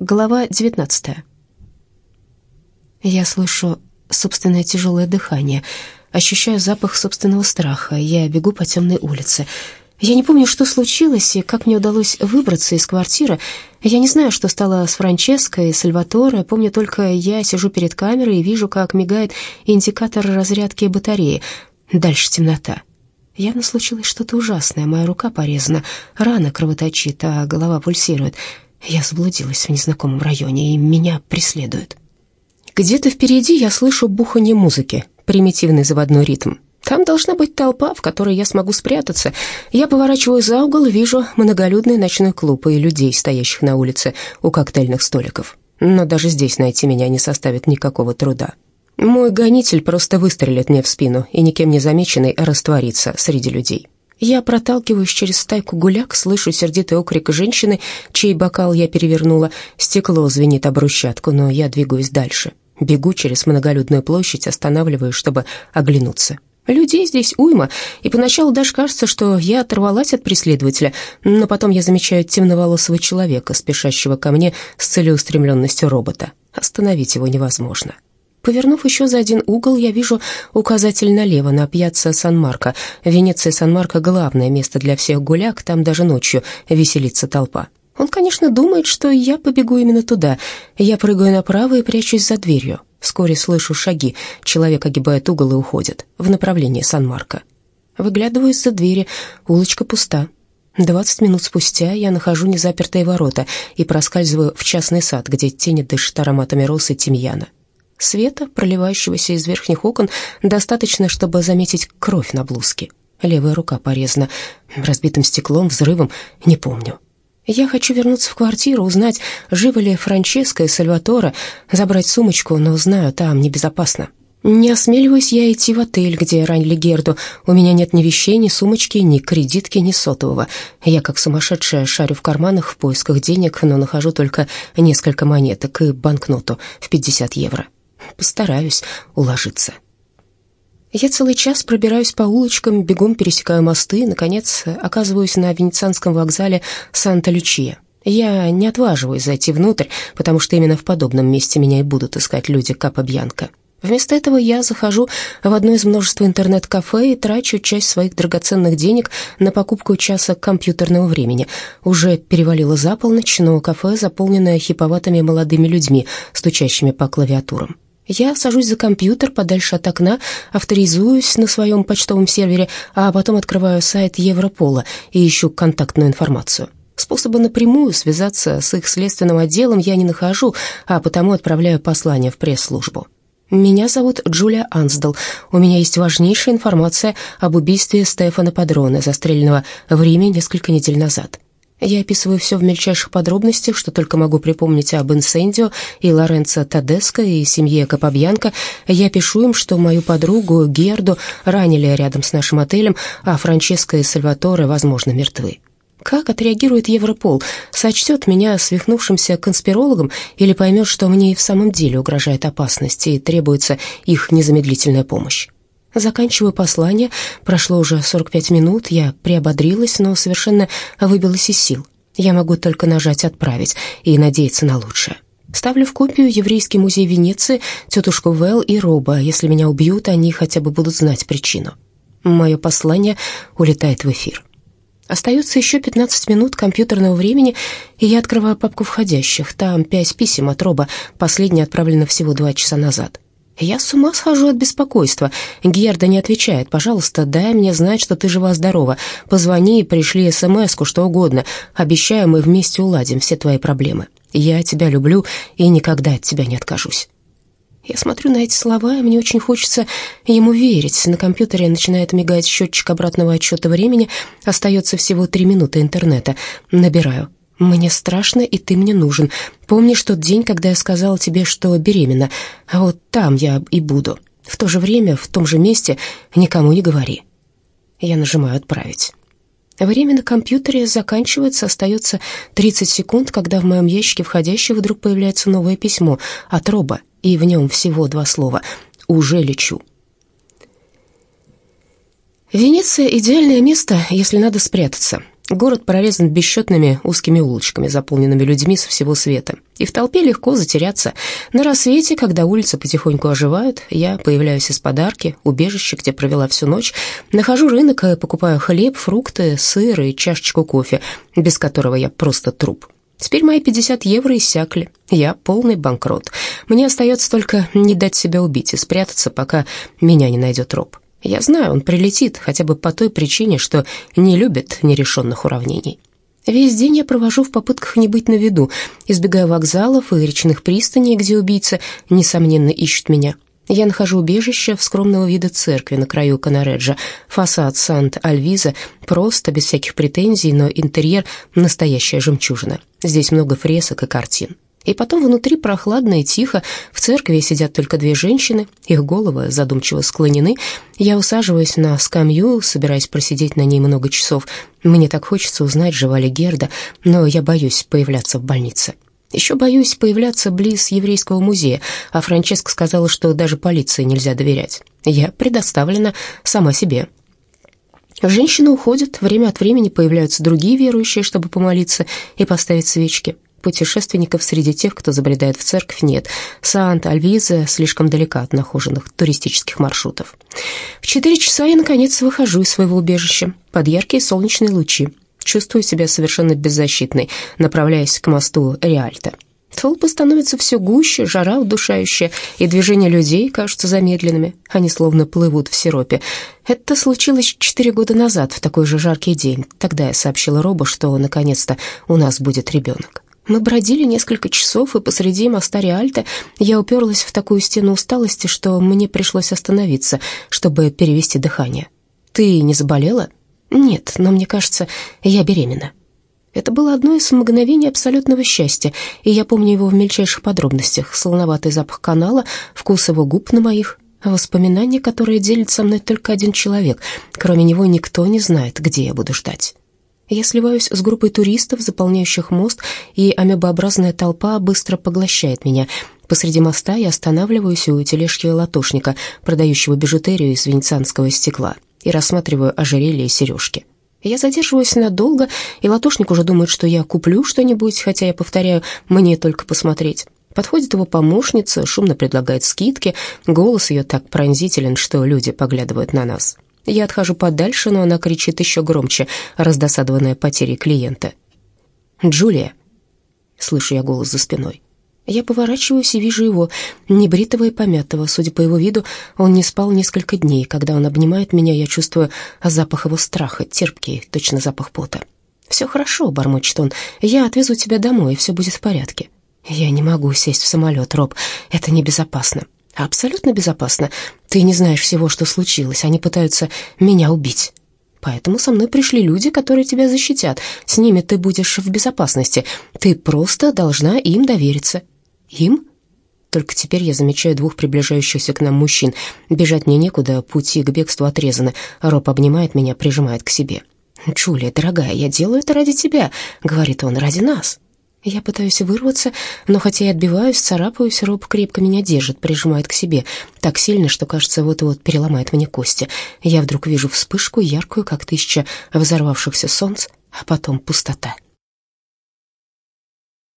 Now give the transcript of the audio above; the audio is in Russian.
Глава 19. Я слышу собственное тяжелое дыхание, ощущаю запах собственного страха. Я бегу по темной улице. Я не помню, что случилось и как мне удалось выбраться из квартиры. Я не знаю, что стало с Франческой и Сальваторе. Помню только, я сижу перед камерой и вижу, как мигает индикатор разрядки батареи. Дальше темнота. Явно случилось что-то ужасное. Моя рука порезана, рана кровоточит, а голова пульсирует. Я заблудилась в незнакомом районе, и меня преследуют. Где-то впереди я слышу бухание музыки, примитивный заводной ритм. Там должна быть толпа, в которой я смогу спрятаться. Я поворачиваю за угол и вижу многолюдный ночной клуб и людей, стоящих на улице у коктейльных столиков. Но даже здесь найти меня не составит никакого труда. Мой гонитель просто выстрелит мне в спину и никем не замеченный растворится среди людей. Я проталкиваюсь через стайку гуляк, слышу сердитый окрик женщины, чей бокал я перевернула. Стекло звенит об брусчатку, но я двигаюсь дальше. Бегу через многолюдную площадь, останавливаюсь, чтобы оглянуться. Людей здесь уйма, и поначалу даже кажется, что я оторвалась от преследователя, но потом я замечаю темноволосого человека, спешащего ко мне с целеустремленностью робота. Остановить его невозможно. Повернув еще за один угол, я вижу указатель налево на пьяцца Сан-Марко. Венеция Сан-Марко — главное место для всех гуляк, там даже ночью веселится толпа. Он, конечно, думает, что я побегу именно туда. Я прыгаю направо и прячусь за дверью. Вскоре слышу шаги. Человек огибает угол и уходит в направлении Сан-Марко. Выглядываю из-за двери. Улочка пуста. Двадцать минут спустя я нахожу незапертые ворота и проскальзываю в частный сад, где тени дышат ароматами роз и тимьяна. Света, проливающегося из верхних окон, достаточно, чтобы заметить кровь на блузке. Левая рука порезана разбитым стеклом, взрывом, не помню. Я хочу вернуться в квартиру, узнать, живы ли Франческа и Сальватора, забрать сумочку, но знаю, там небезопасно. Не осмеливаюсь я идти в отель, где ранили Герду. У меня нет ни вещей, ни сумочки, ни кредитки, ни сотового. Я, как сумасшедшая, шарю в карманах в поисках денег, но нахожу только несколько монеток и банкноту в 50 евро. Постараюсь уложиться. Я целый час пробираюсь по улочкам, бегом пересекаю мосты и, наконец, оказываюсь на венецианском вокзале Санта-Лючия. Я не отваживаюсь зайти внутрь, потому что именно в подобном месте меня и будут искать люди Капа-Бьянка. Вместо этого я захожу в одно из множества интернет-кафе и трачу часть своих драгоценных денег на покупку часа компьютерного времени. Уже перевалило за полночь, но кафе заполнено хиповатыми молодыми людьми, стучащими по клавиатурам. Я сажусь за компьютер подальше от окна, авторизуюсь на своем почтовом сервере, а потом открываю сайт Европола и ищу контактную информацию. Способа напрямую связаться с их следственным отделом я не нахожу, а потому отправляю послание в пресс-службу. Меня зовут Джулия Ансдал. У меня есть важнейшая информация об убийстве Стефана Падроне, застреленного в Риме несколько недель назад. Я описываю все в мельчайших подробностях, что только могу припомнить об Инсендио и Лоренцо Тадеско и семье Капабьянко. Я пишу им, что мою подругу Герду ранили рядом с нашим отелем, а Франческо и Сальваторе, возможно, мертвы. Как отреагирует Европол? Сочтет меня свихнувшимся конспирологом или поймет, что мне и в самом деле угрожает опасность и требуется их незамедлительная помощь? Заканчиваю послание. Прошло уже 45 минут. Я приободрилась, но совершенно выбилась из сил. Я могу только нажать «Отправить» и надеяться на лучшее. Ставлю в копию Еврейский музей Венеции, тетушку Вэл и Роба. Если меня убьют, они хотя бы будут знать причину. Мое послание улетает в эфир. Остается еще 15 минут компьютерного времени, и я открываю папку входящих. Там пять писем от Роба, последнее отправлено всего два часа назад. Я с ума схожу от беспокойства. Герда не отвечает. Пожалуйста, дай мне знать, что ты жива-здорова. Позвони и пришли смс что угодно. Обещаю, мы вместе уладим все твои проблемы. Я тебя люблю и никогда от тебя не откажусь. Я смотрю на эти слова, и мне очень хочется ему верить. На компьютере начинает мигать счетчик обратного отсчета времени. Остается всего три минуты интернета. Набираю. «Мне страшно, и ты мне нужен. Помнишь тот день, когда я сказала тебе, что беременна? А вот там я и буду. В то же время, в том же месте, никому не говори». Я нажимаю «Отправить». Время на компьютере заканчивается, остается 30 секунд, когда в моем ящике входящего вдруг появляется новое письмо от Роба, и в нем всего два слова «Уже лечу». Венеция — идеальное место, если надо спрятаться. Город прорезан бесчетными узкими улочками, заполненными людьми со всего света. и в толпе легко затеряться. На рассвете, когда улицы потихоньку оживают, я появляюсь из подарки, убежище, где провела всю ночь, нахожу рынок и покупаю хлеб, фрукты, сыр и чашечку кофе, без которого я просто труп. Теперь мои 50 евро иссякли. Я полный банкрот. Мне остается только не дать себя убить и спрятаться, пока меня не найдет Роб. Я знаю, он прилетит, хотя бы по той причине, что не любит нерешенных уравнений. Весь день я провожу в попытках не быть на виду, избегая вокзалов и речных пристаней, где убийцы, несомненно, ищут меня. Я нахожу убежище в скромного вида церкви на краю Канареджа. Фасад Сант-Альвиза просто, без всяких претензий, но интерьер — настоящая жемчужина. Здесь много фресок и картин. И потом внутри прохладно и тихо, в церкви сидят только две женщины, их головы задумчиво склонены. Я усаживаюсь на скамью, собираясь просидеть на ней много часов. Мне так хочется узнать, жива ли Герда, но я боюсь появляться в больнице. Еще боюсь появляться близ еврейского музея, а Франческа сказала, что даже полиции нельзя доверять. Я предоставлена сама себе. Женщины уходят, время от времени появляются другие верующие, чтобы помолиться и поставить свечки. Путешественников среди тех, кто забредает в церковь, нет. Сант-Альвиза слишком далека от нахоженных туристических маршрутов. В четыре часа я, наконец, выхожу из своего убежища под яркие солнечные лучи. Чувствую себя совершенно беззащитной, направляясь к мосту Реальто. Толпы становятся все гуще, жара удушающая, и движения людей кажутся замедленными. Они словно плывут в сиропе. Это случилось четыре года назад, в такой же жаркий день. Тогда я сообщила Робу, что наконец-то у нас будет ребенок. Мы бродили несколько часов, и посреди моста Реальто я уперлась в такую стену усталости, что мне пришлось остановиться, чтобы перевести дыхание. «Ты не заболела?» «Нет, но мне кажется, я беременна». Это было одно из мгновений абсолютного счастья, и я помню его в мельчайших подробностях. Солоноватый запах канала, вкус его губ на моих, воспоминания, которые делит со мной только один человек. Кроме него никто не знает, где я буду ждать. Я сливаюсь с группой туристов, заполняющих мост, и амебообразная толпа быстро поглощает меня. Посреди моста я останавливаюсь у тележки латошника, продающего бижутерию из венецианского стекла и рассматриваю ожерелье и сережки. Я задерживаюсь надолго, и латошник уже думает, что я куплю что-нибудь, хотя я повторяю, мне только посмотреть. Подходит его помощница, шумно предлагает скидки, голос ее так пронзителен, что люди поглядывают на нас. Я отхожу подальше, но она кричит еще громче, раздосадованная потерей клиента. «Джулия!» — слышу я голос за спиной. Я поворачиваюсь и вижу его, небритого и помятого. Судя по его виду, он не спал несколько дней. Когда он обнимает меня, я чувствую запах его страха, терпкий, точно запах пота. «Все хорошо», — бормочет он, — «я отвезу тебя домой, и все будет в порядке». «Я не могу сесть в самолет, Роб, это небезопасно». «Абсолютно безопасно. Ты не знаешь всего, что случилось. Они пытаются меня убить». Поэтому со мной пришли люди, которые тебя защитят. С ними ты будешь в безопасности. Ты просто должна им довериться. Им? Только теперь я замечаю двух приближающихся к нам мужчин. Бежать мне некуда, пути к бегству отрезаны. Роб обнимает меня, прижимает к себе. «Джулия, дорогая, я делаю это ради тебя», — говорит он, — «ради нас». Я пытаюсь вырваться, но хотя я отбиваюсь, царапаюсь, Роб крепко меня держит, прижимает к себе, так сильно, что, кажется, вот-вот переломает мне кости. Я вдруг вижу вспышку, яркую, как тысяча взорвавшихся солнц, а потом пустота.